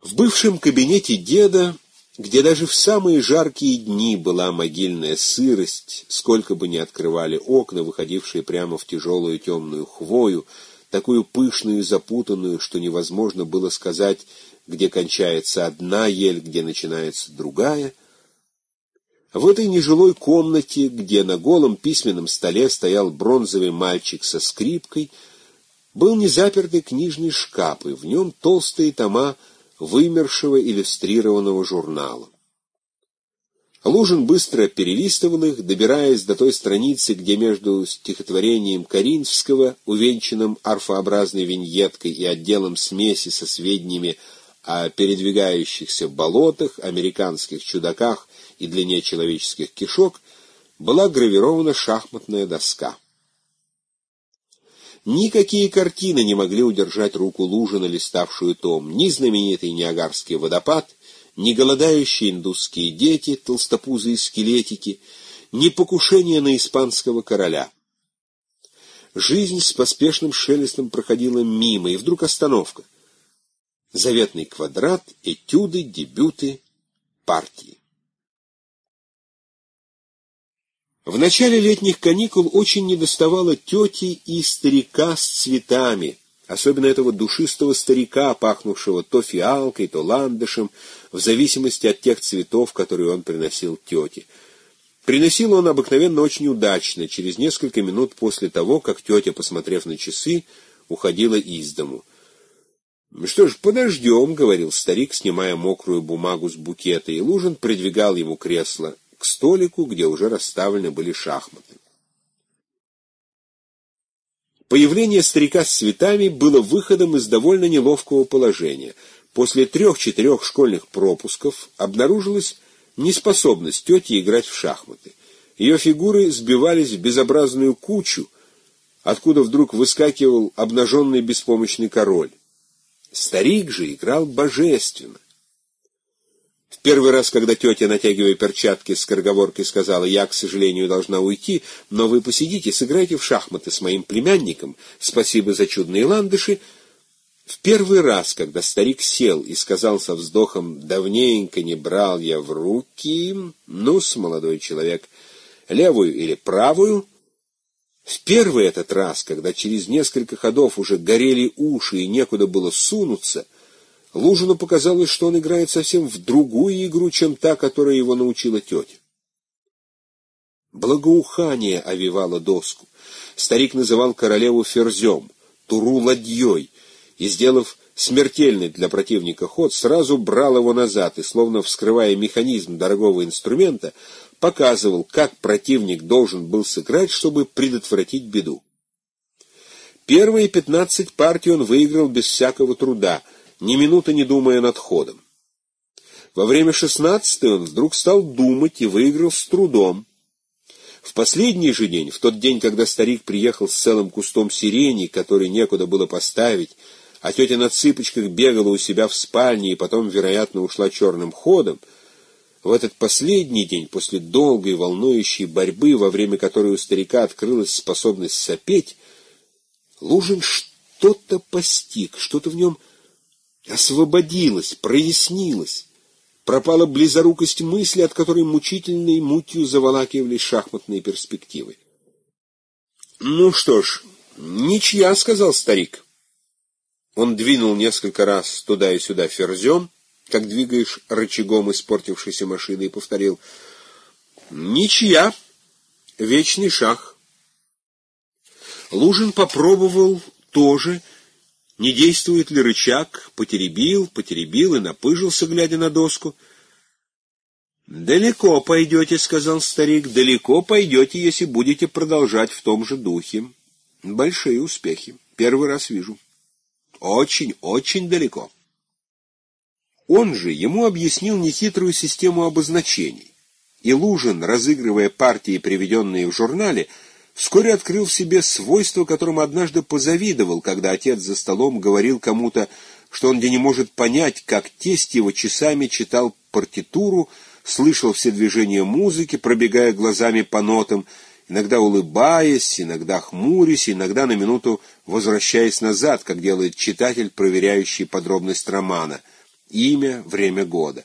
В бывшем кабинете деда, где даже в самые жаркие дни была могильная сырость, сколько бы ни открывали окна, выходившие прямо в тяжелую темную хвою, такую пышную и запутанную, что невозможно было сказать, где кончается одна ель, где начинается другая. В этой нежилой комнате, где на голом письменном столе стоял бронзовый мальчик со скрипкой, был незапертый книжный шкаф, и в нем толстые тома вымершего иллюстрированного журнала. Лужин быстро перелистывал их, добираясь до той страницы, где между стихотворением Каринского, увенчанным арфообразной виньеткой и отделом смеси со сведениями о передвигающихся болотах, американских чудаках и длине человеческих кишок, была гравирована шахматная доска. Никакие картины не могли удержать руку Лужина, листавшую том, ни знаменитый Ниагарский водопад, ни голодающие индусские дети, толстопузые скелетики, ни покушение на испанского короля. Жизнь с поспешным шелестом проходила мимо, и вдруг остановка. Заветный квадрат, этюды, дебюты, партии. В начале летних каникул очень недоставало тети и старика с цветами, особенно этого душистого старика, пахнувшего то фиалкой, то ландышем, в зависимости от тех цветов, которые он приносил тете. Приносил он обыкновенно очень удачно, через несколько минут после того, как тетя, посмотрев на часы, уходила из дому. «Что ж, подождем», — говорил старик, снимая мокрую бумагу с букета, и Лужин придвигал ему кресло к столику, где уже расставлены были шахматы. Появление старика с цветами было выходом из довольно неловкого положения. После трех-четырех школьных пропусков обнаружилась неспособность тети играть в шахматы. Ее фигуры сбивались в безобразную кучу, откуда вдруг выскакивал обнаженный беспомощный король. Старик же играл божественно. В первый раз, когда тетя, натягивая перчатки с скороговоркой, сказала, «Я, к сожалению, должна уйти, но вы посидите, сыграйте в шахматы с моим племянником, спасибо за чудные ландыши», в первый раз, когда старик сел и сказал со вздохом, «Давненько не брал я в руки, ну-с, молодой человек, левую или правую», в первый этот раз, когда через несколько ходов уже горели уши и некуда было сунуться — Лужину показалось, что он играет совсем в другую игру, чем та, которая его научила тетя. Благоухание овивало доску. Старик называл королеву ферзем, туру ладьей, и, сделав смертельный для противника ход, сразу брал его назад и, словно вскрывая механизм дорогого инструмента, показывал, как противник должен был сыграть, чтобы предотвратить беду. Первые пятнадцать партий он выиграл без всякого труда — ни минуты не думая над ходом. Во время шестнадцатой он вдруг стал думать и выиграл с трудом. В последний же день, в тот день, когда старик приехал с целым кустом сирени, который некуда было поставить, а тетя на цыпочках бегала у себя в спальне и потом, вероятно, ушла черным ходом, в этот последний день, после долгой волнующей борьбы, во время которой у старика открылась способность сопеть, Лужин что-то постиг, что-то в нем освободилась, прояснилась. Пропала близорукость мысли, от которой мучительной мутью заволакивались шахматные перспективы. «Ну что ж, ничья», — сказал старик. Он двинул несколько раз туда и сюда ферзем, как двигаешь рычагом испортившейся машины, и повторил «Ничья, вечный шах». Лужин попробовал тоже, — не действует ли рычаг? Потеребил, потеребил и напыжился, глядя на доску. «Далеко пойдете», — сказал старик, — «далеко пойдете, если будете продолжать в том же духе. Большие успехи. Первый раз вижу. Очень, очень далеко». Он же ему объяснил нехитрую систему обозначений. И Лужин, разыгрывая партии, приведенные в журнале, — вскоре открыл в себе свойство, которому однажды позавидовал, когда отец за столом говорил кому-то, что он где не может понять, как тесть его часами читал партитуру, слышал все движения музыки, пробегая глазами по нотам, иногда улыбаясь, иногда хмурясь, иногда на минуту возвращаясь назад, как делает читатель, проверяющий подробность романа. имя, время года.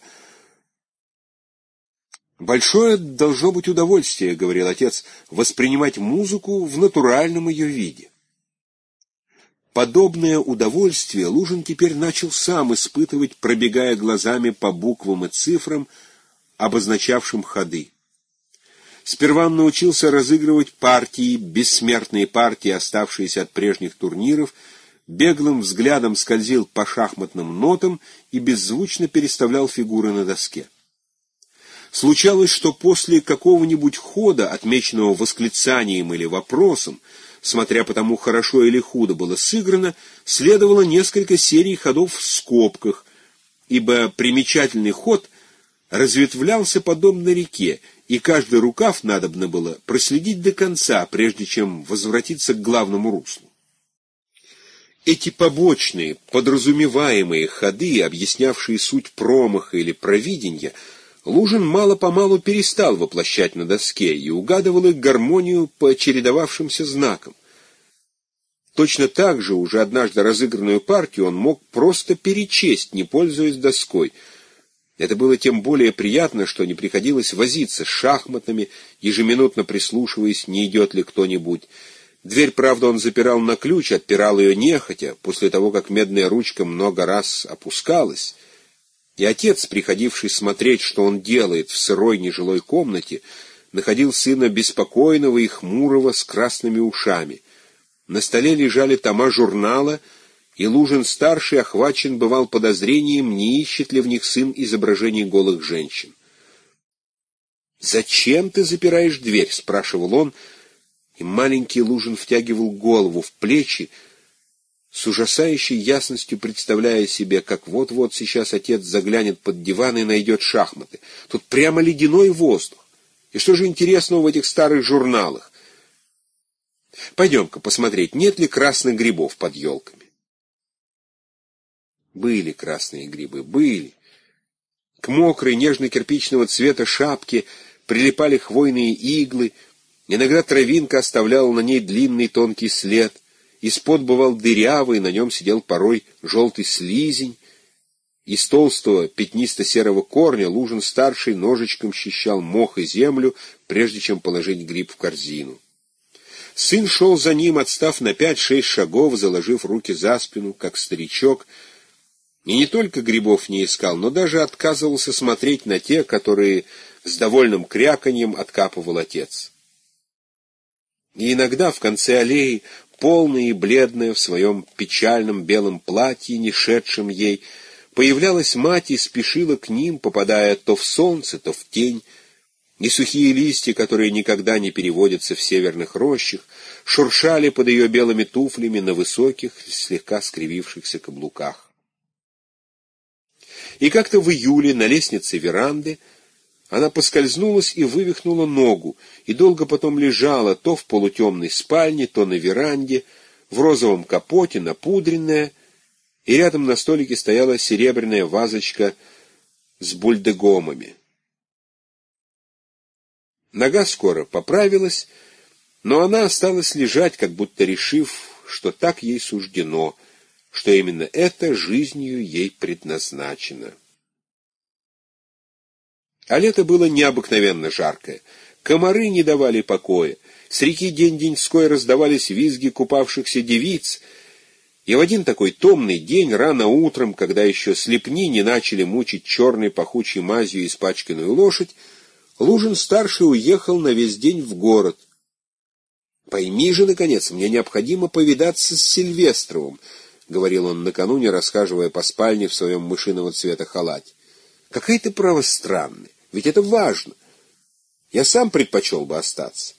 «Большое должно быть удовольствие, — говорил отец, — воспринимать музыку в натуральном ее виде». Подобное удовольствие Лужин теперь начал сам испытывать, пробегая глазами по буквам и цифрам, обозначавшим ходы. Сперва он научился разыгрывать партии, бессмертные партии, оставшиеся от прежних турниров, беглым взглядом скользил по шахматным нотам и беззвучно переставлял фигуры на доске. Случалось, что после какого-нибудь хода, отмеченного восклицанием или вопросом, смотря по тому, хорошо или худо было сыграно, следовало несколько серий ходов в скобках, ибо примечательный ход разветвлялся подобно реке, и каждый рукав надобно было проследить до конца, прежде чем возвратиться к главному руслу. Эти побочные, подразумеваемые ходы, объяснявшие суть промаха или провидения, Лужин мало-помалу перестал воплощать на доске и угадывал их гармонию по чередовавшимся знакам. Точно так же уже однажды разыгранную партию он мог просто перечесть, не пользуясь доской. Это было тем более приятно, что не приходилось возиться с шахматами, ежеминутно прислушиваясь, не идет ли кто-нибудь. Дверь, правда, он запирал на ключ, отпирал ее нехотя, после того, как медная ручка много раз опускалась. И отец, приходивший смотреть, что он делает в сырой нежилой комнате, находил сына беспокойного и хмурого с красными ушами. На столе лежали тома журнала, и Лужин-старший охвачен бывал подозрением, не ищет ли в них сын изображений голых женщин. «Зачем ты запираешь дверь?» — спрашивал он, и маленький Лужин втягивал голову в плечи, с ужасающей ясностью представляя себе, как вот-вот сейчас отец заглянет под диван и найдет шахматы. Тут прямо ледяной воздух. И что же интересного в этих старых журналах? Пойдем-ка посмотреть, нет ли красных грибов под елками. Были красные грибы, были. К мокрой, нежно-кирпичного цвета шапке прилипали хвойные иглы, Иногда травинка оставляла на ней длинный тонкий след, из-под бывал дырявый, на нем сидел порой желтый слизень, из толстого пятнисто-серого корня Лужин-старший ножичком счищал мох и землю, прежде чем положить гриб в корзину. Сын шел за ним, отстав на пять-шесть шагов, заложив руки за спину, как старичок, и не только грибов не искал, но даже отказывался смотреть на те, которые с довольным кряканьем откапывал отец. И иногда в конце аллеи, полная и бледная в своем печальном белом платье, не шедшем ей, появлялась мать и спешила к ним, попадая то в солнце, то в тень, и сухие листья, которые никогда не переводятся в северных рощах, шуршали под ее белыми туфлями на высоких, слегка скривившихся каблуках. И как-то в июле на лестнице веранды она поскользнулась и вывихнула ногу, и долго потом лежала то в полутемной спальне, то на веранде, в розовом капоте, напудренная, и рядом на столике стояла серебряная вазочка с бульдегомами. Нога скоро поправилась, но она осталась лежать, как будто решив, что так ей суждено, что именно это жизнью ей предназначено. А лето было необыкновенно жаркое. Комары не давали покоя. С реки День-Деньской раздавались визги купавшихся девиц. И в один такой томный день, рано утром, когда еще слепни не начали мучить черной пахучей мазью испачканную лошадь, Лужин-старший уехал на весь день в город. «Пойми же, наконец, мне необходимо повидаться с Сильвестровым», — говорил он накануне, расхаживая по спальне в своем мышиного цвета халате. «Какая ты, право, странная. Ведь это важно. Я сам предпочел бы остаться.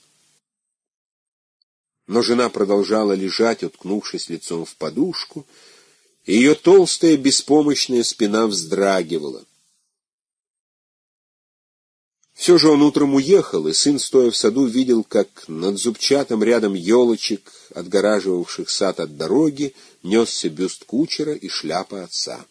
Но жена продолжала лежать, уткнувшись лицом в подушку, и ее толстая беспомощная спина вздрагивала. Все же он утром уехал, и сын, стоя в саду, видел, как над зубчатым рядом елочек, отгораживавших сад от дороги, несся бюст кучера и шляпа отца.